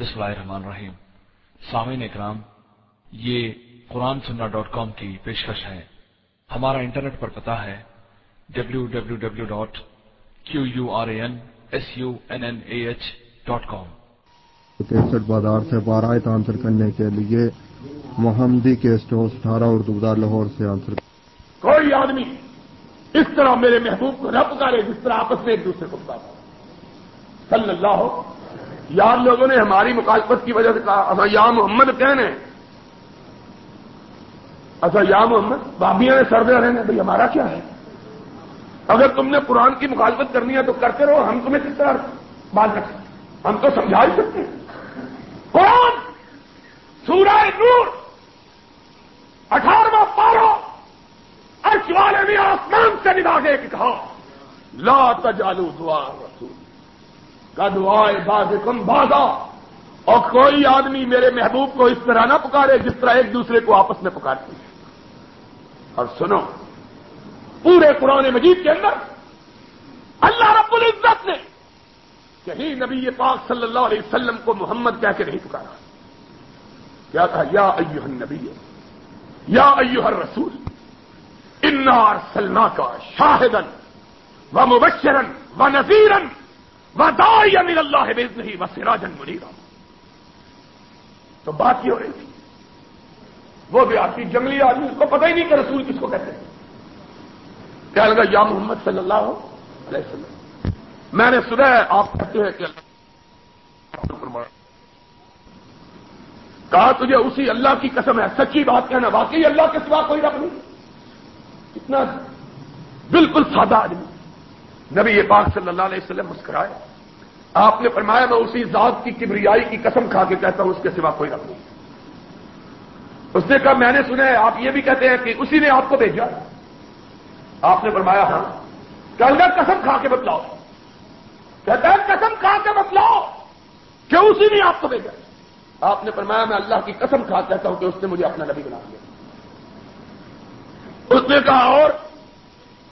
بسم اللہ الرحمن الرحیم۔ سامعین اکرام یہ قرآن سننا ڈاٹ کام کی پیشکش ہے۔ ہمارا انٹرنیٹ پر پتا ہے W W W dot Q U R A N S U N N A H dot com. Cassette بازار سے بارہ آنسر کرنے کے لیے محمدی کے اسٹور اٹھارہ اردو بازار لاہور سے آنسر۔ کوئی آدمی اس طرح میرے محبوب کو نہ پکارے جس طرح آپس میں ایک دوسرے کو پکارا صلی اللہ ہو یار لوگوں نے ہماری مخالفت کی وجہ سے کہا، اصا یا محمد کہنے۔ اچھا یا محمد بابیاں نے سر دے رہے ہیں، بھائی ہمارا کیا ہے؟ اگر تم نے قرآن کی مخالفت کرنی ہے تو کرتے رہو، ہم تمہیں کس طرح بات رکھ ہم تو سمجھا ہی سکتے ہیں۔ قرآن، سورہ نور اٹھارہواں پارو ارش والے نے آسمان سے نبھا کے کہا، لا تجالو دعا رسول کا دعائے باز کم بازا اور کوئی آدمی میرے محبوب کو اس طرح نہ پکارے جس طرح ایک دوسرے کو آپس میں پکارتے ہیں اور سنو، پورے قرآن مجید کے اندر اللہ رب العزت نے کہیں نبی پاک صلی اللہ علیہ وسلم کو محمد کہہ کے نہیں پکارا۔ کیا کہا؟ یا ایوہ النبی، یا ایوہ الرسول، انا سلنا کا شاہدن و مبشرن و نذیرن و اللہ بزنہی و سراجن منیرا۔ تو بات یہ ہو رہی تھی۔ وہ بھی آپ کی جنگلی آدمی، اس کو پتہ ہی نہیں کہ رسول کس کو کہتے ہیں۔ کیا لگا، یا محمد صلی اللہ علیہ وسلم، میں نے سنا ہے، آپ کہتے ہیں کہ کہا، تجھے اسی اللہ کی قسم ہے۔ سچی بات کہنا، واقعی اللہ کے سوا کوئی رب نہیں۔ اتنا بالکل سادہ آدمی۔ نبی یہ پاک صلی اللہ علیہ وسلم مسکرائے۔ آپ نے فرمایا میں اسی ذات کی کبریائی کی قسم کھا کے کہتا ہوں، اس کے سوا کوئی رب نہیں۔ اس نے کہا، میں نے سنا ہے، آپ یہ بھی کہتے ہیں کہ اسی نے آپ کو بھیجا۔ آپ نے فرمایا ہاں۔ کل قسم کھا کے بتلاؤ۔ کہتا ہے، قسم کھا کے بتلاؤ کہ اسی نے آپ کو بھیجا۔ آپ نے فرمایا، میں اللہ کی قسم کھا کہتا ہوں کہ اس نے مجھے اپنا نبی بنا دیا۔ اس نے کہا، اور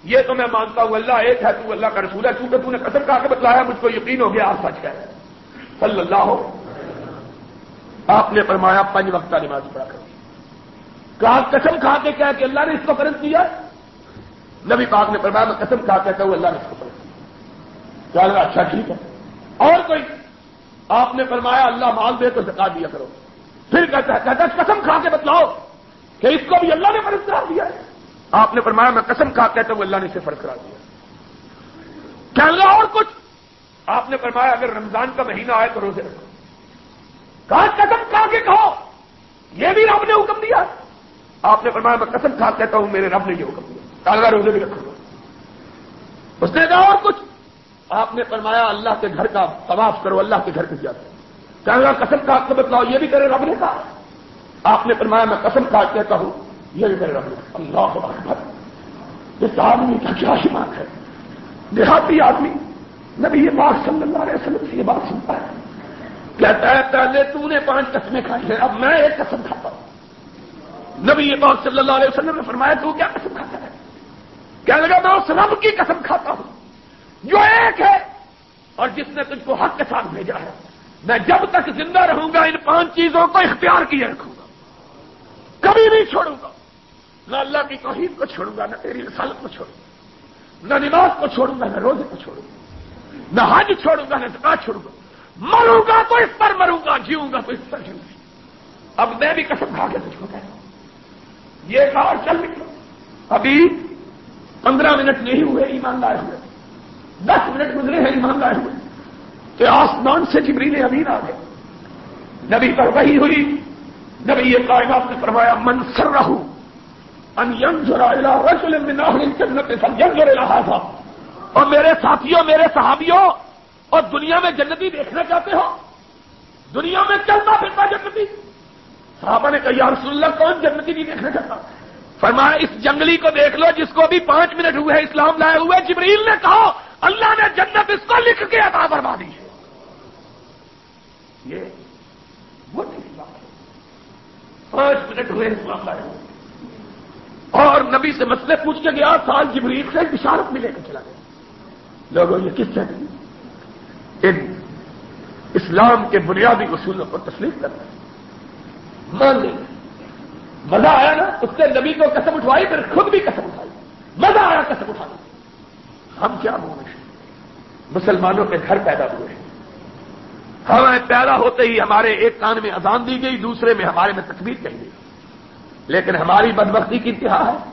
یہ تو میں مانتا ہوں، اللہ ایک ہے، تو اللہ کا رسول ہے، چونکہ تو نے قسم کھا کے بتلایا، مجھ کو یقین ہو گیا آپ سچ کہہ رہے صلی اللہ ہو آپ نے فرمایا پنج وقت نماز پڑھا کر کہا قسم کھا کے کیا کہ اللہ نے اس کو فرض کیا؟ نبی پاک نے فرمایا، میں قسم کھا کہتا ہوں، اللہ نے اس کو فرض کیا۔ کیا لگا اچھا ٹھیک ہے۔ اور کوئی؟ آپ نے فرمایا، اللہ، مال دے تو زکا دیا کرو۔ پھر کہتا ہے کہتا ہے، قسم کھا کے بتلاؤ کہ اس کو بھی اللہ نے فرض کرا دیا ہے۔ آپ نے فرمایا میں قسم کھا کہتا ہوں اللہ نے اسے فرض کرا دیا۔ کیا لگا اور کچھ؟ آپ نے فرمایا اگر رمضان کا مہینہ آئے تو روزے رکھو۔ کہا قسم کھا کے کہو یہ بھی رب نے حکم دیا۔ آپ نے فرمایا میں قسم کھا کہتا ہوں میرے رب نے یہ حکم دیا۔ کالگا روزے بھی رکھوں گا اس نے کہا اور کچھ؟ آپ نے فرمایا اللہ کے گھر کا طواف کرو، اللہ کے گھر کے جاتے کہا قسم کھا کے بتلاؤ، یہ بھی میرے رب نے کہا۔ آپ نے فرمایا میں قسم کھا کہتا ہوں۔ یہ میرے رب اللہ اکبر۔ اس آدمی کا کیا شمار ہے؟ دیہاتی آدمی۔ نبی یہ بات صلی اللہ علیہ وسلم سے یہ بات سنتا ہے۔ کہتا ہے، پہلے تو نے پانچ قسمیں کھائی ہیں، اب میں ایک قسم کھاتا ہوں۔ نبی یہ بات صلی اللہ علیہ وسلم نے فرمایا، تو کیا قسم کھاتا ہے؟ کیا لگا، میں اس رب کی قسم کھاتا ہوں۔ جو ایک ہے، اور جس نے تجھ کو حق کے ساتھ بھیجا ہے۔ میں جب تک زندہ رہوں گا، ان پانچ چیزوں کو اختیار کیے رکھوں گا۔ کبھی نہیں چھوڑوں گا۔ نہ اللہ کی توحید کو چھوڑوں گا، نہ تیری رسالت کو چھوڑوں گا، نہ نماز کو چھوڑوں گا، نہ روزے کو چھوڑوں گا، نہ حج چھوڑوں گا، نہ زکات چھوڑوں گا۔ مروں گا تو اس پر مروں گا، جیوں گا تو اس پر جیوں گا۔ اب میں بھی قسم کھا کے تجھ کو کہتا ہوں۔ یہ کہا چل نکلو۔ ابھی پندرہ منٹ نہیں ہوئے ایمان لائے ہوئے۔ دس منٹ گزرے ہیں ایمان لائے ہوئے۔ کہ آسمان سے جبریل امین آ گئے۔ نبی پر وہی ہوئی۔ نبی یہ کائنات نے فرمایا منسر رہو ان ینظر رجل من اہل الجنت فلینظر الى هذا. اور میرے ساتھیوں، میرے صحابیوں، اور دنیا میں جنتی دیکھنا چاہتے ہو؟ دنیا میں چلتا پھرتا جنتی؟ صحابہ نے کہا، یا رسول اللہ، کون جنتی نہیں دیکھنا چاہتا؟ فرمایا، اس جنگلی کو دیکھ لو جس کو ابھی پانچ منٹ ہوئے اسلام لائے ہوئے جبریل نے کہا، اللہ نے جنت اس کو لکھ کے عطا بروا دی ہے۔ یہ وہ پانچ منٹ ہوئے اسلام لائے ہوئے اور نبی سے مسئلے پوچھ کے گیا، سال جبریل سے بشارت میں لے کے چلا گیا۔ لوگوں، یہ کس سے ان اسلام کے بنیادی اصولوں کو تسلیم کرنا ہے مان لیں، مزہ آیا نا؟ اس سے نبی کو قسم اٹھوائی، پھر خود بھی قسم اٹھائی۔ مزہ آیا قسم اٹھانا ہم کیا بولے مسلمانوں کے گھر پیدا ہوئے ہیں۔ ہمیں پیدا ہوتے ہی ہمارے ایک کان میں اذان دی گئی، دوسرے میں ہمارے میں تکبیر کہی گئی۔ لیکن ہماری بدبختی کی انتہا ہے۔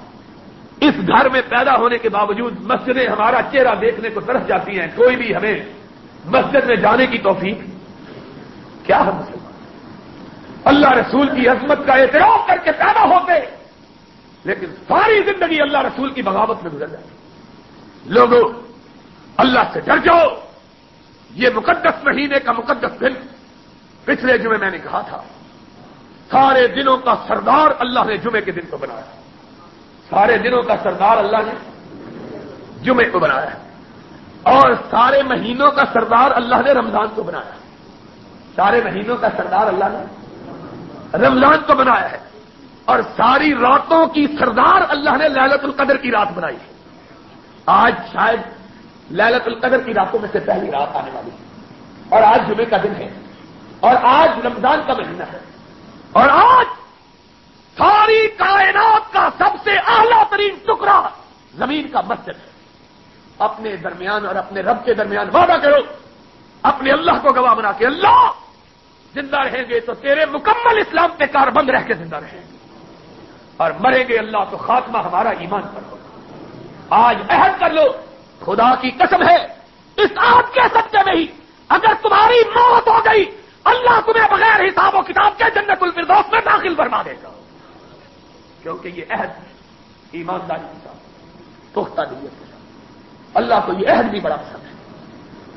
اس گھر میں پیدا ہونے کے باوجود مسجدیں ہمارا چہرہ دیکھنے کو طرف جاتی ہیں۔ کوئی بھی ہمیں مسجد میں جانے کی توفیق۔ کیا ہم مسلمان؟ اللہ رسول کی عظمت کا اعتراف کر کے پیدا ہوتے۔ لیکن ساری زندگی اللہ رسول کی بغاوت میں گزر جاتی۔ لوگوں، اللہ سے ڈر جاؤ۔ یہ مقدس مہینے کا مقدس دن پچھلے جمعے میں نے کہا تھا۔ سارے دنوں کا سردار اللہ نے جمعے کے دن کو بنایا سارے دنوں کا سردار اللہ نے جمعے کو بنایا اور سارے مہینوں کا سردار اللہ نے رمضان کو بنایا سارے مہینوں کا سردار اللہ نے رمضان کو بنایا ہے اور ساری راتوں کی سردار اللہ نے للت القدر کی رات بنائی ہے آج شاید للت القدر کی راتوں میں سے پہلی رات آنے والی ہے اور آج جمعے کا دن ہے اور آج رمضان کا مہینہ ہے اور آج ساری کائنات کا سب سے اعلیٰ ترین ٹکڑا زمین کا مسجد ہے۔ اپنے درمیان اور اپنے رب کے درمیان وعدہ کرو۔ اپنے اللہ کو گواہ بنا کے اللہ زندہ رہیں گے تو تیرے مکمل اسلام پہ کار بند رہ کے زندہ رہیں گے۔ اور مریں گے اللہ تو خاتمہ ہمارا ایمان پر ہو آج عہد کر لو۔ خدا کی قسم ہے، اس آپ کے سطح میں ہی اگر تمہاری موت ہو گئی اللہ تمہیں بغیر حساب و کتاب کے جنت الفردوس میں داخل فرما دے گا۔ کیونکہ یہ عہد ایمانداری کے ساتھ، پختہ نیت کے ساتھ۔ اللہ کو یہ عہد بھی بڑا پسند ہے۔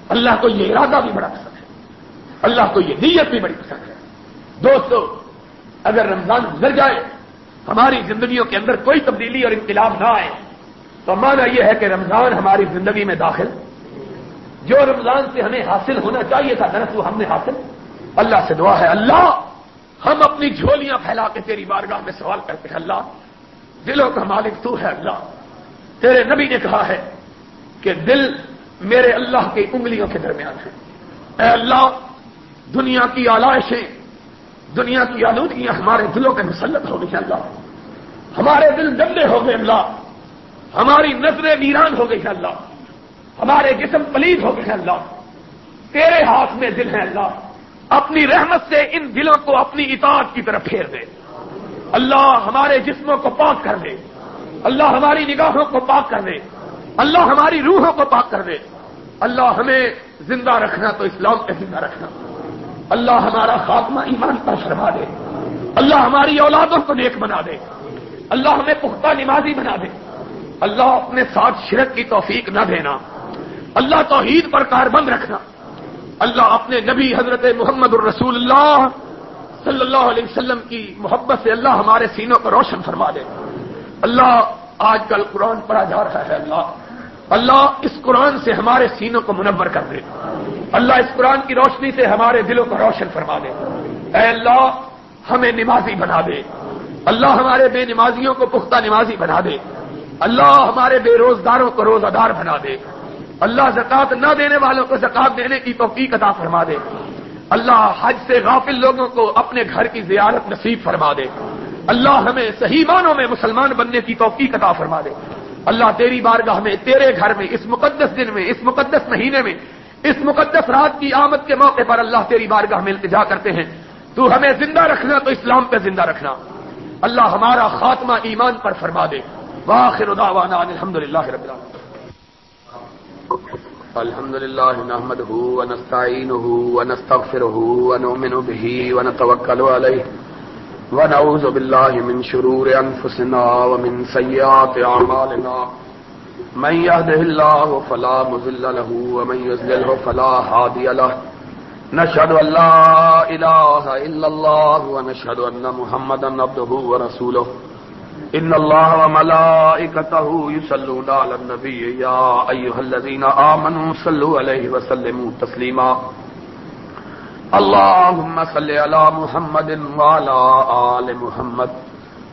اللہ کو یہ ارادہ بھی بڑا پسند ہے۔ اللہ کو یہ نیت بھی بڑی پسند ہے۔ دوستو، اگر رمضان گزر جائے، ہماری زندگیوں کے اندر کوئی تبدیلی اور انقلاب نہ آئے، تو مانا یہ ہے کہ رمضان ہماری زندگی میں داخل۔ جو رمضان سے ہمیں حاصل ہونا چاہیے تھا درست وہ ہم نے حاصل اللہ سے دعا ہے، اللہ، ہم اپنی جھولیاں پھیلا کے تیری بارگاہ میں سوال کرتے ہیں، اللہ، دلوں کا مالک تو ہے، اللہ، تیرے نبی نے کہا ہے کہ دل میرے اللہ کی انگلیوں کے درمیان ہے۔ اے اللہ، دنیا کی آلائشیں، دنیا کی آلودگیاں ہمارے دلوں کے مسلط ہو گئی اللہ۔ ہمارے دل گندے ہو گئے، اللہ۔ ہماری نظریں ویران ہو گئی ہیں، اللہ۔ ہمارے جسم پلید ہو گئے ہیں، اللہ۔ تیرے ہاتھ میں دل ہے، اللہ۔ اپنی رحمت سے ان دلوں کو اپنی اطاعت کی طرف پھیر دے۔ اللہ ہمارے جسموں کو پاک کر دے۔ اللہ ہماری نگاہوں کو پاک کر دے۔ اللہ ہماری روحوں کو پاک کر دے۔ اللہ ہمیں زندہ رکھنا تو اسلام پہ زندہ رکھنا۔ اللہ ہمارا خاتمہ ایمان پر فرما دے۔ اللہ ہماری اولادوں کو نیک بنا دے۔ اللہ ہمیں پختہ نمازی بنا دے۔ اللہ اپنے ساتھ شرک کی توفیق نہ دینا۔ اللہ توحید پر کاربند رکھنا۔ اللہ اپنے نبی حضرت محمد الرسول اللہ صلی اللہ علیہ وسلم کی محبت سے اللہ ہمارے سینوں کو روشن فرما دے۔ اللہ آج کل قرآن پڑھا جا رہا ہے اللہ۔ اللہ اس قرآن سے ہمارے سینوں کو منور کر دے۔ اللہ اس قرآن کی روشنی سے ہمارے دلوں کو روشن فرما دے۔ اے اللہ، ہمیں نمازی بنا دے۔ اللہ ہمارے بے نمازیوں کو پختہ نمازی بنا دے۔ اللہ ہمارے بے روزگاروں کو روزہ دار بنا دے۔ اللہ زکات نہ دینے والوں کو زکات دینے کی توفیق عطا فرما دے۔ اللہ حج سے غافل لوگوں کو اپنے گھر کی زیارت نصیب فرما دے۔ اللہ ہمیں صحیح معنوں میں مسلمان بننے کی توفیق عطا فرما دے۔ اللہ تیری بارگاہ میں، تیرے گھر میں، اس مقدس دن میں، اس مقدس مہینے میں، اس مقدس رات کی آمد کے موقع پر اللہ تیری بارگاہ میں التجا کرتے ہیں۔ تو ہمیں زندہ رکھنا، تو اسلام پہ زندہ رکھنا۔ اللہ ہمارا خاتمہ ایمان پر فرما دے۔ واخر دعوانا الحمد للہ رب العالمين الحمد لله نحمده ونستعينه ونستغفره ونؤمن به ونتوكل عليه ونعوذ بالله من شرور أنفسنا ومن سيئات أعمالنا. من يهده الله فلا مذل له ومن يزلله فلا هادي له. نشهد أن لا إله إلا الله ونشهد أن محمدا عبده ورسوله. إن الله وملائكته يصلون على النبي يا أيها الذين آمنوا صلوا عليه وسلموا تسليما. اللهم صل على محمد وعلى آل محمد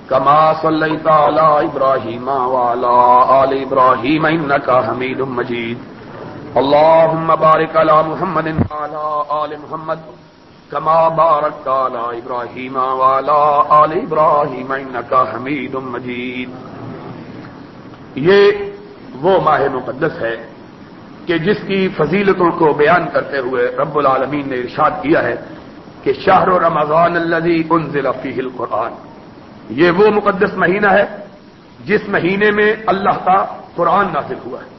كما صليت على إبراهيم وعلى آل إبراهيم إنك حميد مجيد. اللهم بارك على محمد وعلى آل محمد. كما باركت على إبراهيم وعلى آل إبراهيم إنك حميد مجيد۔ یہ وہ ماہ مقدس ہے کہ جس کی فضیلتوں کو بیان کرتے ہوئے رب العالمین نے ارشاد کیا ہے کہ شہر و رمضان الذي انزل فيه القرآن۔ یہ وہ مقدس مہینہ ہے جس مہینے میں اللہ کا قرآن نازل ہوا ہے۔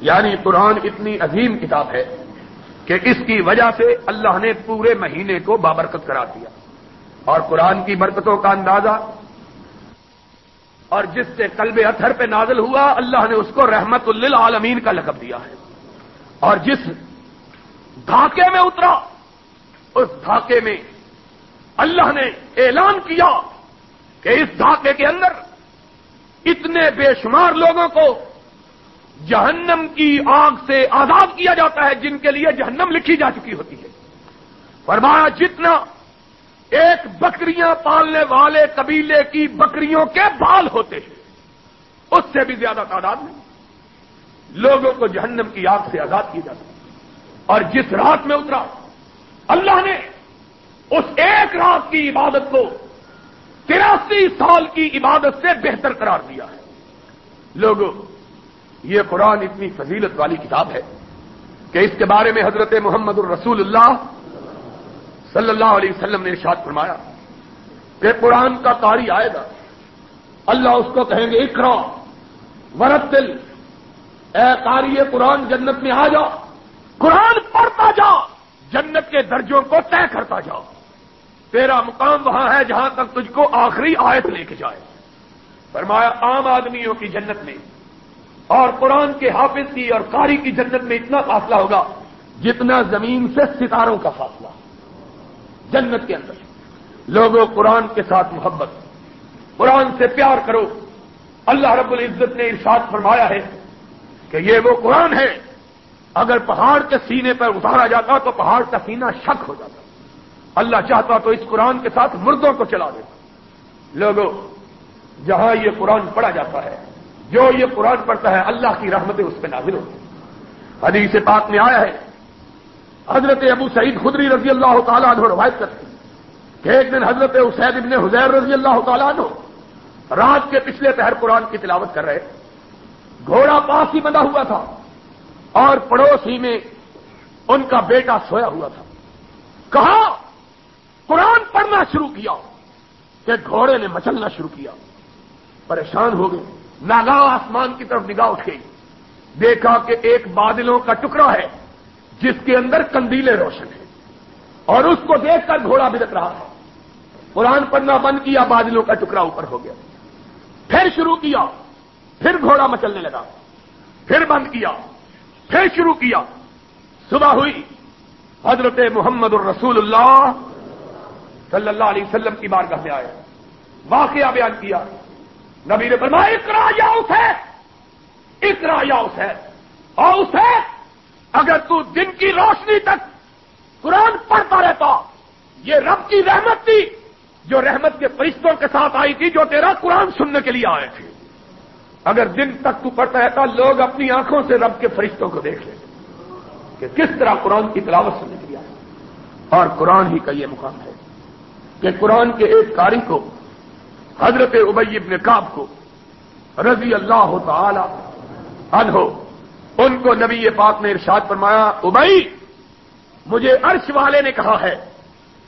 یعنی قرآن اتنی عظیم کتاب ہے کہ اس کی وجہ سے اللہ نے پورے مہینے کو بابرکت قرار دیا اور قرآن کی برکتوں کا اندازہ اور جس سے قلب اتھر پہ نازل ہوا، اللہ نے اس کو رحمت للعالمین کا لقب دیا ہے۔ اور جس دھاکے میں اترا، اس دھاکے میں اللہ نے اعلان کیا کہ اس دھاکے کے اندر اتنے بے شمار لوگوں کو جہنم کی آگ سے آزاد کیا جاتا ہے، جن کے لیے جہنم لکھی جا چکی ہوتی ہے۔ فرمایا، جتنا ایک بکریاں پالنے والے قبیلے کی بکریوں کے بال ہوتے ہیں، اس سے بھی زیادہ تعداد میں لوگوں کو جہنم کی آگ سے آزاد کیا جاتا ہے۔ اور جس رات میں اترا، اللہ نے اس ایک رات کی عبادت کو تراسی سال کی عبادت سے بہتر قرار دیا ہے۔ لوگوں یہ قرآن اتنی فضیلت والی کتاب ہے کہ اس کے بارے میں حضرت محمد الرسول اللہ صلی اللہ علیہ وسلم نے ارشاد فرمایا کہ قرآن کا قاری آئے گا۔ اللہ اس کو کہیں گے اکرا ورت دل اے قاری قرآن جنت میں آ جا۔ قرآن پڑھتا جا۔ جنت کے درجوں کو طے کرتا جا۔ تیرا مقام وہاں ہے جہاں تک تجھ کو آخری آیت لے کے جائے۔ فرمایا، عام آدمیوں کی جنت میں اور قرآن کے حافظ کی اور قاری کی جنت میں اتنا فاصلہ ہوگا جتنا زمین سے ستاروں کا فاصلہ جنت کے اندر۔ لوگوں، قرآن کے ساتھ محبت، قرآن سے پیار کرو۔ اللہ رب العزت نے ارشاد فرمایا ہے کہ یہ وہ قرآن ہے۔ اگر پہاڑ کے سینے پر اتارا جاتا تو پہاڑ کا سینہ شک ہو جاتا۔ اللہ چاہتا تو اس قرآن کے ساتھ مردوں کو چلا دیتا۔ لوگوں، جہاں یہ قرآن پڑھا جاتا ہے جو یہ قرآن پڑھتا ہے اللہ کی رحمتیں اس پہ نازل ہوتی حدیث پاک میں آیا ہے۔ حضرت ابو سعید خدری رضی اللہ تعالیٰ عنہ روایت کرتے کہ ایک دن حضرت اسید ابن حزیر رضی اللہ تعالیٰ عنہ رات کے پچھلے پہر قرآن کی تلاوت کر رہے گھوڑا پاس ہی بندہ ہوا تھا اور پڑوس ہی میں ان کا بیٹا سویا ہوا تھا۔ کہا، قرآن پڑھنا شروع کیا کہ گھوڑے نے مچلنا شروع کیا۔ پریشان ہو گئے۔ ناگا آسمان کی طرف نگاہ اٹھ دیکھا کہ ایک بادلوں کا ٹکڑا ہے، جس کے اندر کندیلے روشن ہیں۔ اور اس کو دیکھ کر گھوڑا بدک رہا ہے۔ قرآن پڑھنا بند کیا، بادلوں کا ٹکڑا اوپر ہو گیا۔ پھر شروع کیا، پھر گھوڑا مچلنے لگا۔ پھر بند کیا، پھر شروع کیا۔ صبح ہوئی، حضرت محمد الرسول اللہ صلی اللہ علیہ وسلم کی بارگاہ میں آئے۔ واقعہ بیان کیا۔ نبی نے فرمایا اکرا یا اسے اکرا یا اسے اور اسے اگر تو دن کی روشنی تک قرآن پڑھتا رہتا، یہ رب کی رحمت تھی، جو رحمت کے فرشتوں کے ساتھ آئی تھی، جو تیرا قرآن سننے کے لیے آئے تھے۔ اگر دن تک تو پڑھتا رہتا، لوگ اپنی آنکھوں سے رب کے فرشتوں کو دیکھ لیتے کہ کس طرح قرآن کی تلاوت سننے کے لیے آئے۔ اور قرآن ہی کا یہ مقام ہے کہ قرآن کے ایک کاری کو حضرت ابئی ابن کاب کو رضی اللہ تعالی عنہ، ان کو نبی پاک نے ارشاد فرمایا ابئی مجھے عرش والے نے کہا ہے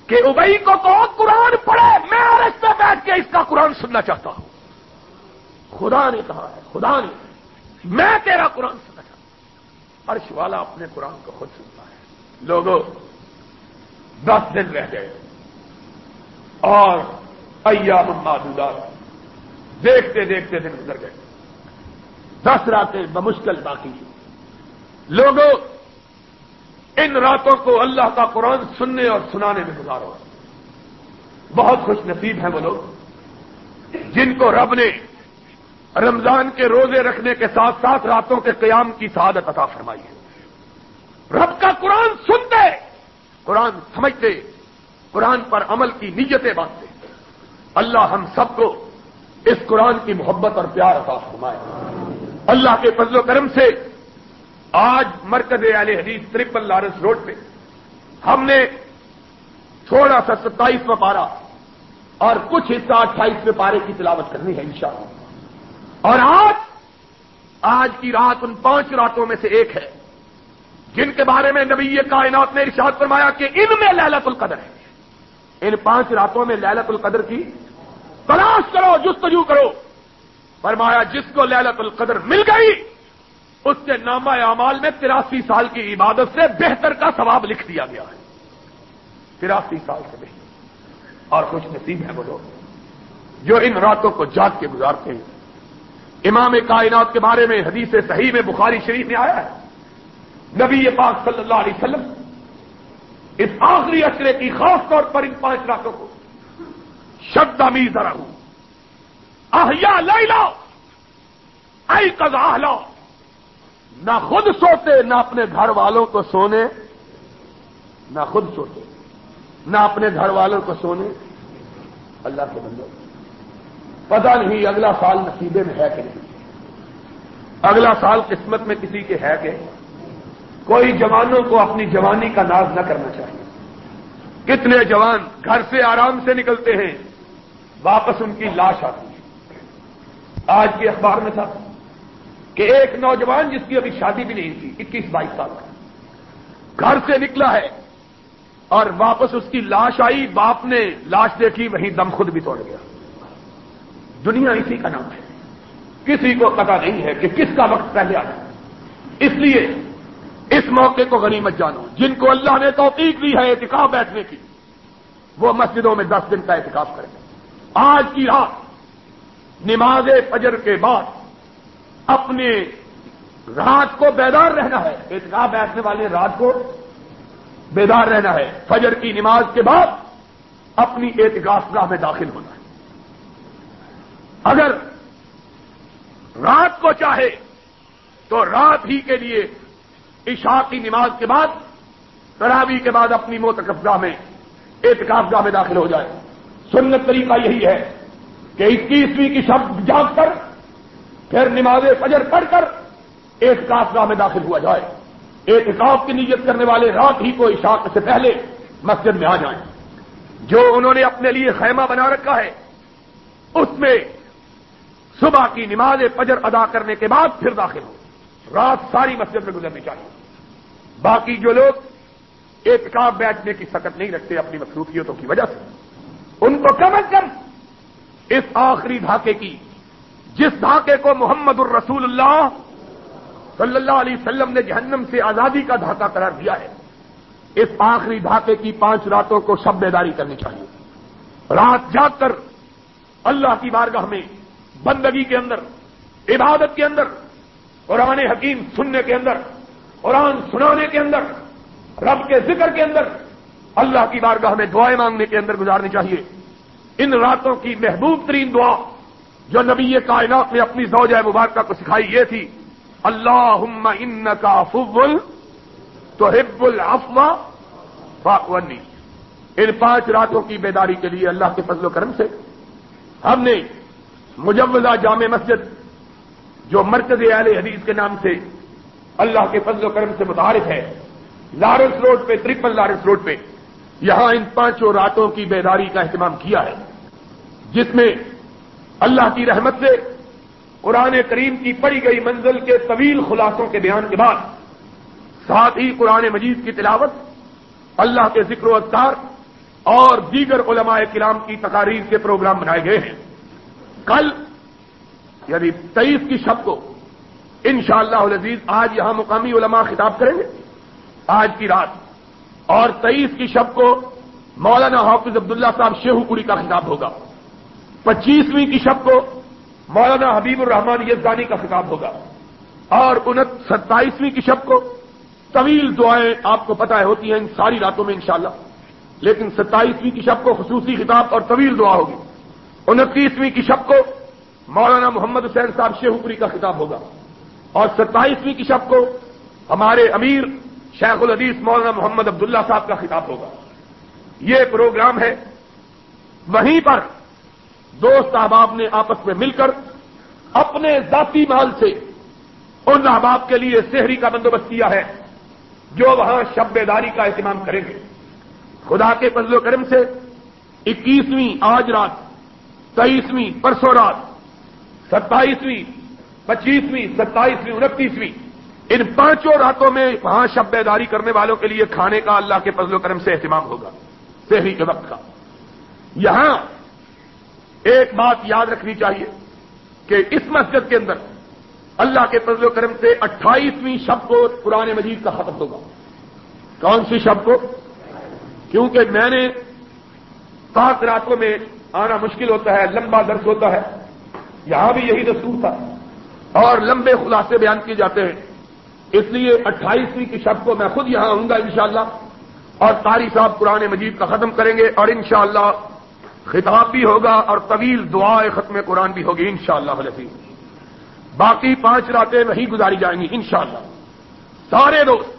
کہ ابئی کو تو قرآن پڑھے، میں عرش پہ بیٹھ کے اس کا قرآن سننا چاہتا ہوں۔ خدا نے کہا ہے، خدا نے، میں تیرا قرآن سننا چاہتا ہوں۔ عرش والا اپنے قرآن کو خود سنتا ہے۔ لوگوں، دس دن رہ گئے۔ اور ایام معدودات۔ دیکھتے دیکھتے دن گزر گئے۔ دس راتیں بمشکل باقی لوگوں، ان راتوں کو اللہ کا قرآن سننے اور سنانے میں گزارو بہت خوش نصیب ہیں وہ لوگ۔ جن کو رب نے رمضان کے روزے رکھنے کے ساتھ ساتھ راتوں کے قیام کی سعادت عطا فرمائی ہے۔ رب کا قرآن سنتے، قرآن سمجھتے، قرآن پر عمل کی نیتیں باندھتے اللہ ہم سب کو اس قرآن کی محبت اور پیار عطا فرمائے۔ اللہ کے فضل و کرم سے آج مرکز علی حدیث ٹرپل لارنس روڈ پہ ہم نے تھوڑا سا ستائیس میں پارا اور کچھ حصہ اٹھائیس میں پارے کی تلاوت کرنی ہے انشاءاللہ۔ اور آج آج کی رات ان پانچ راتوں میں سے ایک ہے، جن کے بارے میں نبی کائنات نے ارشاد فرمایا کہ ان میں للت القدر ہے۔ ان پانچ راتوں میں للت القدر کی تلاش کرو، جستجو کرو۔ فرمایا، جس کو للت القدر مل گئی، اس کے نامہ اعمال میں تراسی سال کی عبادت سے بہتر کا ثواب لکھ دیا گیا ہے۔ تراسی سال سے بہتر۔ اور خوش نصیب ہے وہ لوگ۔ جو ان راتوں کو جاگ کے گزارتے ہیں۔ امام کائنات کے بارے میں حدیث صحیح میں بخاری شریف میں آیا ہے۔ نبی پاک صلی اللہ علیہ وسلم اس آخری اشرے کی خاص طور پر ان پانچ راتوں کو شبد امی ذرا ہوں آہیا لے لو آئی کزا لو نہ خود سوتے، نہ اپنے گھر والوں کو سونے۔ نہ خود سوتے، نہ اپنے گھر والوں کو سونے۔ اللہ کے بندے پتہ نہیں اگلا سال نصیبے میں ہے کہ نہیں۔ اگلا سال قسمت میں کسی کے ہے کہ کوئی جوانوں کو اپنی جوانی کا ناز نہ کرنا چاہیے۔ کتنے جوان گھر سے آرام سے نکلتے ہیں۔ واپس ان کی لاش آتی ہے۔ آج کے اخبار میں تھا کہ ایک نوجوان جس کی ابھی شادی بھی نہیں تھی، اکیس بائیس سال کا، گھر سے نکلا ہے اور واپس اس کی لاش آئی، باپ نے لاش دیکھی، وہیں دم خود بھی توڑ گیا۔ دنیا اسی کا نام ہے۔ کسی کو پتا نہیں ہے کہ کس کا وقت پہلے آنا اس لیے اس موقع کو غنیمت جانو، جن کو اللہ نے توفیق دی ہے احتکاب بیٹھنے کی، وہ مسجدوں میں دس دن کا احتکاب کریں۔ آج کی رات، نماز فجر کے بعد اپنے رات کو بیدار رہنا ہے۔ احتکاب بیٹھنے والے رات کو بیدار رہنا ہے۔ فجر کی نماز کے بعد اپنی احتکاف گاہ میں داخل ہونا ہے۔ اگر رات کو چاہے تو رات ہی کے لیے عشاء کی نماز کے بعد تراوی کے بعد اپنی موتکف گاہ میں اعتکاف گاہ میں داخل ہو جائے۔ سنت طریقہ یہی ہے کہ اکیسویں کی شب جاگ کر، پھر نماز فجر پڑھ کر اعتکاف گاہ میں داخل ہوا جائے۔ اعتکاف کی نیت کرنے والے رات ہی کو اشاق سے پہلے مسجد میں آ جائیں۔ جو انہوں نے اپنے لیے خیمہ بنا رکھا ہے، اس میں صبح کی نماز فجر ادا کرنے کے بعد پھر داخل ہو۔ رات ساری مسجد میں گزرنی چاہیے۔ باقی جو لوگ ایک بیٹھنے کی سکت نہیں رکھتے اپنی مصروفیتوں کی وجہ سے ان کو کم از کم اس آخری دھاکے کی، جس دھاکے کو محمد الرسول اللہ صلی اللہ علیہ وسلم نے جہنم سے آزادی کا دھاکہ قرار دیا ہے، اس آخری دھاکے کی پانچ راتوں کو سب بیداری کرنی چاہیے۔ رات جاگ کر اللہ کی بارگاہ میں، بندگی کے اندر، عبادت کے اندر، قرآن حکیم سننے کے اندر، قرآن سنانے کے اندر، رب کے ذکر کے اندر اللہ کی بارگاہ میں دعائیں مانگنے کے اندر گزارنی چاہیے۔ ان راتوں کی محبوب ترین دعا جو نبی کائنات نے اپنی زوجہ مبارکہ کو سکھائی یہ تھی اللہ ان کا فل تو ہب الافوا فاقنی ان پانچ راتوں کی بیداری کے لیے اللہ کے فضل و کرم سے ہم نے مجوزہ جامع مسجد جو مرکز اہل حدیث کے نام سے اللہ کے فضل و کرم سے متعارف ہے، لارنس روڈ پہ ٹریپل لارنس روڈ پہ۔ یہاں ان پانچوں راتوں کی بیداری کا اہتمام کیا ہے، جس میں اللہ کی رحمت سے قرآن کریم کی پڑی گئی منزل کے طویل خلاصوں کے بیان کے بعد، ساتھ ہی قرآن مجید کی تلاوت، اللہ کے ذکر و اذکار اور دیگر علماء کلام کی تقاریر کے پروگرام بنائے گئے ہیں۔ کل یعنی تیئیس کی شب کو ان شاء اللہ عزیز آج یہاں مقامی علماء خطاب کریں گے۔ آج کی رات اور تیئیس کی شب کو مولانا حافظ عبداللہ صاحب شیہو پوری کا خطاب ہوگا۔ پچیسویں کی شب کو مولانا حبیب الرحمان یزدانی کا خطاب ہوگا۔ اور انت ستائیسویں کی شب کو طویل دعائیں آپ کو پتہ ہوتی ہیں ان ساری راتوں میں انشاءاللہ۔ لیکن ستائیسویں کی شب کو خصوصی خطاب اور طویل دعا ہوگی۔ انتیسویں کی شب کو مولانا محمد حسین صاحب شیخوپری کا خطاب ہوگا۔ اور ستائیسویں کی شب کو ہمارے امیر شیخ الحدیث مولانا محمد عبداللہ صاحب کا خطاب ہوگا۔ یہ پروگرام ہے۔ وہیں پر دوست احباب نے آپس میں مل کر اپنے ذاتی مال سے ان احباب کے لیے شہری کا بندوبست کیا ہے، جو وہاں شب بیداری کا اہتمام کریں گے۔ خدا کے فضل و کرم سے اکیسویں آج رات تیئیسویں پرسوں رات، ستائیسویں، پچیسویں، ستائیسویں، انتیسویں ان پانچوں راتوں میں وہاں شب بیداری کرنے والوں کے لیے کھانے کا اللہ کے فضل و کرم سے اہتمام ہوگا شہری کے وقت کا۔ یہاں ایک بات یاد رکھنی چاہیے کہ اس مسجد کے اندر اللہ کے فضل و کرم سے اٹھائیسویں شب کو پرانے مجید کا ختم ہوگا۔ کون سی شب کو؟ کیونکہ میں نے پانچ راتوں میں آنا مشکل ہوتا ہے، لمبا درس ہوتا ہے، یہاں بھی یہی دستور تھا۔ اور لمبے خلاصے بیان کیے جاتے ہیں۔ اس لیے اٹھائیسویں کی شب کو میں خود یہاں ہوں گا انشاءاللہ اور قاری صاحب قرآن مجید کا ختم کریں گے اور انشاءاللہ خطاب بھی ہوگا اور طویل دعائیں ختم قرآن بھی ہوگی انشاءاللہ شاء اللہ باقی پانچ راتیں وہی گزاری جائیں گی انشاءاللہ. سارے دوست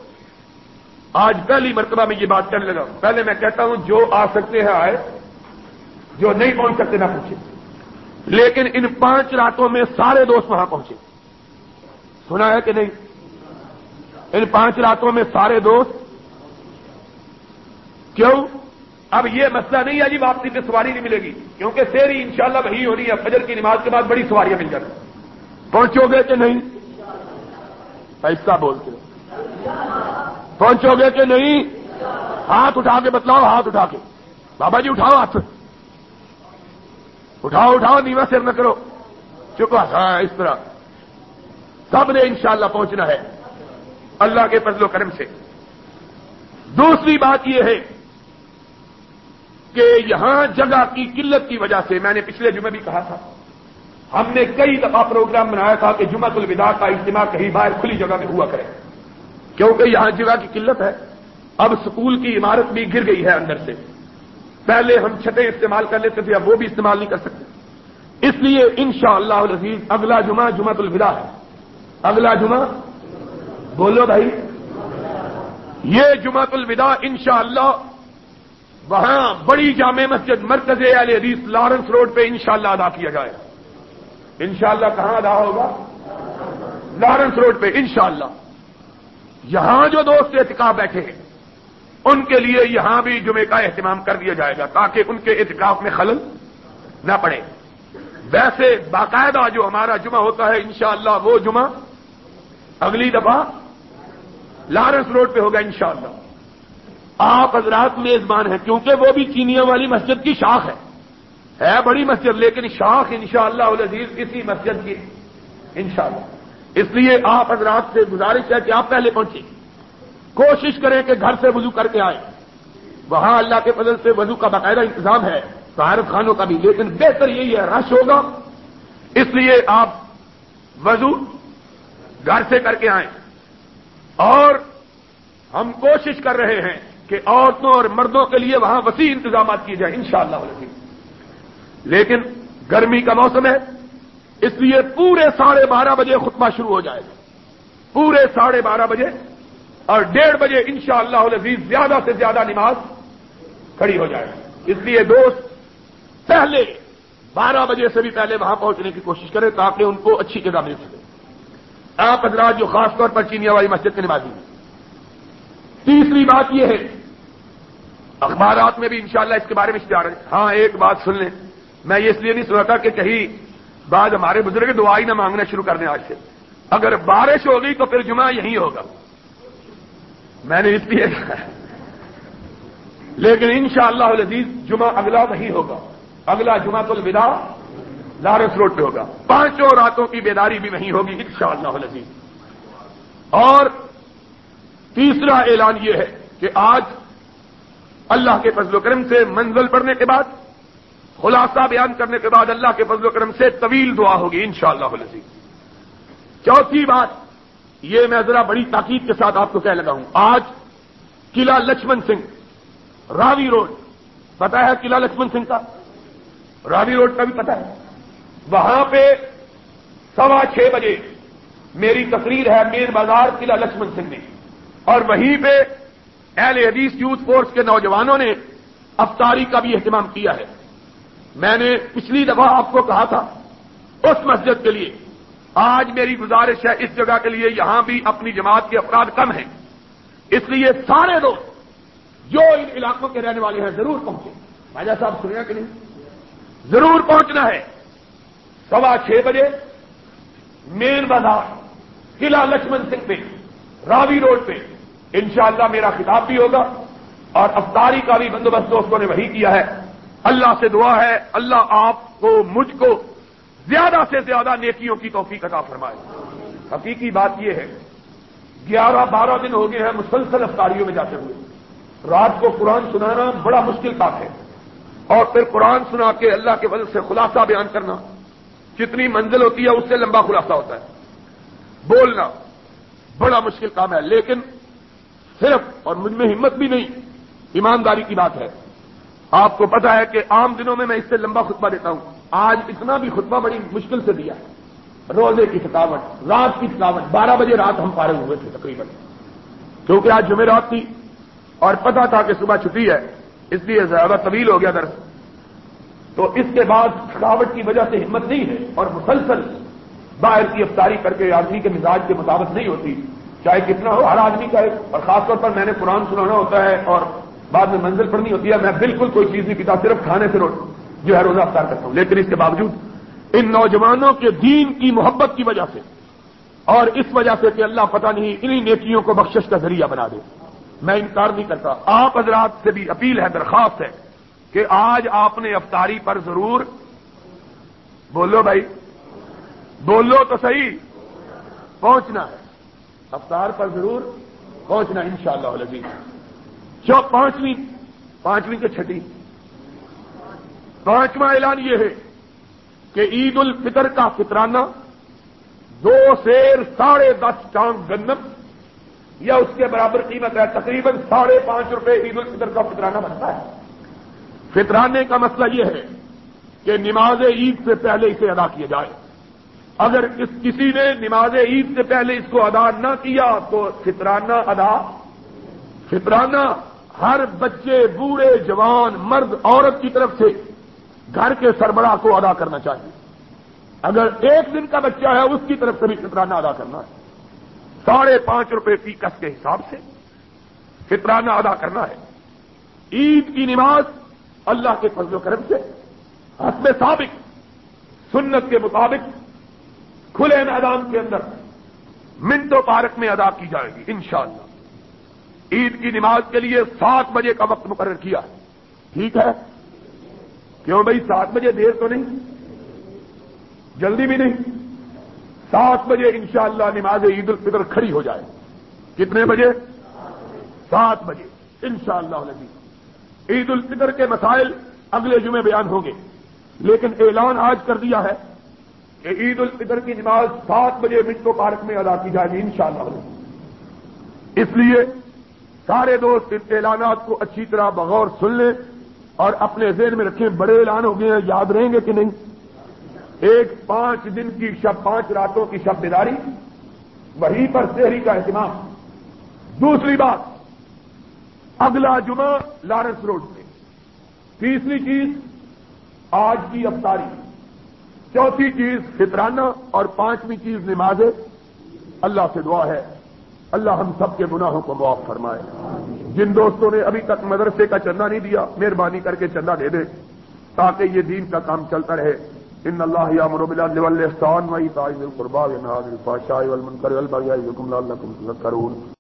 آج پہلی مرتبہ میں یہ بات کرنے لگا پہلے میں کہتا ہوں جو آ سکتے ہیں آئے، جو نہیں پہنچ سکتے نہ پوچھے لیکن ان پانچ راتوں میں سارے دوست وہاں پہنچے. سنا ہے کہ نہیں؟ ان پانچ راتوں میں سارے دوست؟ کیوں؟ اب یہ مسئلہ نہیں ہے جی واپسی پہ سواری نہیں ملے گی، کیونکہ سیری انشاءاللہ وہی ہونی ہے، فجر کی نماز کے بعد بڑی سواریاں مل جائیں پہنچو گے کہ نہیں؟ پیسہ بولتے پہنچو گے کہ نہیں؟ ہاتھ اٹھا کے بتلاؤ، ہاتھ اٹھا کے۔ بابا جی اٹھاؤ ہاتھ۔ اٹھاؤ اٹھاؤ نیوا سر نہ کرو۔ چکا ہاں اس طرح۔ سب نے انشاءاللہ پہنچنا ہے۔ اللہ کے فضل و کرم سے۔ دوسری بات یہ ہے کہ یہاں جگہ کی قلت کی وجہ سے میں نے پچھلے جمعے بھی کہا تھا۔ ہم نے کئی دفعہ پروگرام بنایا تھا کہ جمعہ الوداع کا اجتماع کہیں باہر کھلی جگہ میں ہوا کرے۔ کیونکہ یہاں جگہ کی قلت ہے۔ اب سکول کی عمارت بھی گر گئی ہے اندر سے۔ پہلے ہم چھتیں استعمال کر لیتے تھے، اب وہ بھی استعمال نہیں کر سکتے۔ اس لیے ان شاء اللہ عزیز، اگلا جمعہ جمعہ الوداع ہے۔ اگلا جمعہ بولو بھائی۔ یہ جمعہ الوداع ان شاء اللہ وہاں بڑی جامع مسجد مرکز علی حدیث لارنس روڈ پہ انشاءاللہ ادا کیا جائے۔ انشاءاللہ کہاں ادا ہوگا؟ لارنس روڈ پہ، انشاءاللہ۔ یہاں جو دوست اعتکاف بیٹھے ہیں، ان کے لیے یہاں بھی جمعے کا اہتمام کر دیا جائے گا تاکہ ان کے اعتکاف میں خلل نہ پڑے۔ ویسے باقاعدہ جو ہمارا جمعہ ہوتا ہے انشاءاللہ وہ جمعہ اگلی دفعہ لارنس روڈ پہ ہوگا انشاءاللہ۔ آپ حضرات میزبان ہیں، کیونکہ وہ بھی چینیوں والی مسجد کی شاخ ہے۔ ہے بڑی مسجد، لیکن شاخ انشاءاللہ شاء اللہ اسی مسجد کی انشاءاللہ۔ اس لیے آپ حضرات سے گزارش ہے کہ آپ پہلے پہنچیں۔ کوشش کریں کہ گھر سے وضو کر کے آئیں۔ وہاں اللہ کے فضل سے وضو کا باقاعدہ انتظام ہے۔ طارف خانوں کا بھی، لیکن بہتر یہی ہے، رش ہوگا۔ اس لیے آپ وضو گھر سے کر کے آئیں۔ اور ہم کوشش کر رہے ہیں کہ عورتوں اور مردوں کے لیے وہاں وسیع انتظامات کیے جائیں، انشاءاللہ شاء لیکن گرمی کا موسم ہے، اس لیے پورے ساڑھے بارہ بجے خطبہ شروع ہو جائے گا۔ پورے ساڑھے بارہ بجے اور ڈیڑھ بجے انشاءاللہ شاء زیادہ سے زیادہ نماز کھڑی ہو جائے گی۔ اس لیے دوست، پہلے بارہ بجے سے بھی پہلے وہاں پہنچنے کی کوشش کریں تاکہ ان کو اچھی جگہ مل سکے۔ آپ حضرات جو خاص طور پر چینیا والی مسجد کے نمازی ہیں۔ تیسری بات یہ ہے، اخبارات میں بھی انشاءاللہ اس کے بارے میں اشتہار ہے۔ ہاں ایک بات سن لیں۔ میں یہ اس لیے نہیں سنا تھا کہ کہیں بعد ہمارے بزرگ دعائی نہ مانگنا شروع کر دیں آج سے۔ اگر بارش ہوگی تو پھر جمعہ یہی ہوگا۔ میں نے اس لیے لیکن انشاءاللہ شاء اللہ جمعہ اگلا وہی ہوگا۔ اگلا جمعہ تو الوداع لارس روڈ پہ ہوگا۔ پانچوں راتوں کی بیداری بھی وہیں ہوگی، انشاءاللہ شاء اللہ اور تیسرا اعلان یہ ہے کہ آج اللہ کے فضل و کرم سے منزل پڑنے کے بعد، خلاصہ بیان کرنے کے بعد اللہ کے فضل و کرم سے طویل دعا ہوگی ان شاء اللہ چوتھی بات، یہ میں ذرا بڑی تاکید کے ساتھ آپ کو کہہ لگا ہوں۔ آج قلعہ لکشمن سنگھ، راوی روڈ۔ پتا ہے قلعہ لکشمن سنگھ کا؟ راوی روڈ کا بھی پتا ہے۔ وہاں پہ سوا چھ بجے میری تقریر ہے مین بازار قلعہ لکشمن سنگھ نے اور وہیں پہ اہل حدیث یوتھ فورس کے نوجوانوں نے افطاری کا بھی اہتمام کیا ہے۔ میں نے پچھلی دفعہ آپ کو کہا تھا اس مسجد کے لیے۔ آج میری گزارش ہے اس جگہ کے لیے یہاں بھی اپنی جماعت کے افراد کم ہیں۔ اس لیے سارے لوگ جو ان علاقوں کے رہنے والے ہیں ضرور پہنچے راجا صاحب، سنیا کہ نہیں؟ ضرور پہنچنا ہے۔ سوا چھ بجے مین بازار، قلعہ لکشمن سنگھ پہ، راوی روڈ پہ۔ انشاءاللہ میرا خطاب بھی ہوگا اور افطاری کا بھی بندوبست دوستوں نے وہی کیا ہے۔ اللہ سے دعا ہے، اللہ آپ کو، مجھ کو زیادہ سے زیادہ نیکیوں کی توفیق عطا فرمائے۔ حقیقی بات یہ ہے، گیارہ بارہ دن ہو گئے ہیں مسلسل افطاریوں میں جاتے ہوئے۔ رات کو قرآن سنانا بڑا مشکل بات ہے۔ اور پھر قرآن سنا کے اللہ کے وجہ سے خلاصہ بیان کرنا۔ جتنی منزل ہوتی ہے اس سے لمبا خلاصہ ہوتا ہے۔ بولنا بڑا مشکل کام ہے، لیکن صرف اور مجھ میں ہمت بھی نہیں، ایمانداری کی بات ہے۔ آپ کو پتا ہے کہ عام دنوں میں میں اس سے لمبا خطبہ دیتا ہوں۔ آج اتنا بھی خطبہ بڑی مشکل سے دیا ہے۔ روزے کی تھکاوٹ رات کی تھکاوٹ بارہ بجے رات ہم پارے ہوئے تھے تقریباً۔ کیونکہ آج جمعرات تھی اور پتا تھا کہ صبح چھٹی ہے، اس لیے زیادہ طویل ہو گیا درس۔ تو اس کے بعد تھکاوٹ کی وجہ سے ہمت نہیں ہے اور مسلسل باہر کی افطاری کر کے آدمی کے مزاج کے مطابق نہیں ہوتی۔ چاہے کتنا ہو، ہر آدمی کا ہے اور خاص طور پر میں نے قرآن سنانا ہوتا ہے اور بعد میں منزل پڑنی ہوتی ہے، میں بالکل کوئی چیز نہیں پیتا، صرف کھانے سے روٹ جو ہے روزہ افطار کرتا ہوں۔ لیکن اس کے باوجود ان نوجوانوں کے دین کی محبت کی وجہ سے اور اس وجہ سے کہ اللہ پتہ نہیں انہی نیکیوں کو بخشش کا ذریعہ بنا دے۔ میں انکار نہیں کرتا۔ آپ حضرات سے بھی اپیل ہے، درخواست ہے کہ آج آپ نے افطاری پر ضرور بولو بھائی، بولو تو صحیح، پہنچنا ہے۔ افطار پر ضرور پہنچنا ان شاء اللہ لگی جو پانچویں پانچویں کے چھٹی۔ پانچواں اعلان یہ ہے کہ عید الفطر کا فطرانہ دو سیر ساڑھے دس چاند گندم یا اس کے برابر قیمت ہے تقریباً ساڑھے پانچ روپے عید الفطر کا فطرانہ بنتا ہے۔ فطرانے کا مسئلہ یہ ہے کہ نماز عید سے پہلے اسے ادا کیا جائے۔ اگر اس کسی نے نماز عید سے پہلے اس کو ادا نہ کیا تو فطرانہ ادا۔ فطرانہ ہر بچے، بوڑھے، جوان، مرد، عورت کی طرف سے گھر کے سربراہ کو ادا کرنا چاہیے۔ اگر ایک دن کا بچہ ہے اس کی طرف سے بھی فطرانہ ادا کرنا ہے۔ ساڑھے پانچ روپے فی کس کے حساب سے فطرانہ ادا کرنا ہے۔ عید کی نماز اللہ کے فضل و کرم سے، حسب ثابت، سنت کے مطابق کھلے میدان کے اندر منٹو پارک میں ادا کی جائے گی، انشاءاللہ۔ عید کی نماز کے لیے سات بجے کا وقت مقرر کیا۔ ہے ٹھیک ہے؟ کیوں بھائی سات بجے دیر تو نہیں؟ جلدی بھی نہیں۔ سات بجے انشاءاللہ نماز عید الفطر کھڑی ہو جائے۔ کتنے بجے؟ سات بجے۔ انشاءاللہ شاء عید الفطر کے مسائل اگلے جمعے بیان ہوں گے۔ لیکن اعلان آج کر دیا ہے کہ عید الفطر کی نماز سات بجے منٹو پارک میں ادا کی جائے گی انشاءاللہ۔ اس لیے سارے دوست ان اعلانات کو اچھی طرح بغور سن لیں اور اپنے ذہن میں رکھیں، بڑے اعلان ہو گئے ہیں، یاد رہیں گے کہ نہیں؟ ایک پانچ دن کی شب، پانچ راتوں کی شب بیداری، وہیں پر شہری کا اہتمام۔ دوسری بات اگلا جمعہ لارنس روڈ پہ تیسری چیز، آج کی افطاری۔ چوتھی چیز، فطرانہ۔ اور پانچویں چیز، نماز۔ اللہ سے دعا ہے۔ اللہ ہم سب کے گناہوں کو معاف فرمائے۔ جن دوستوں نے ابھی تک مدرسے کا چندہ نہیں دیا، مہربانی کر کے چندہ دے دے۔ تاکہ یہ دین کا کام چلتا رہے۔ ان اللہ یا مربلا الحسان وی تاج القربا الفاشاء والمنکر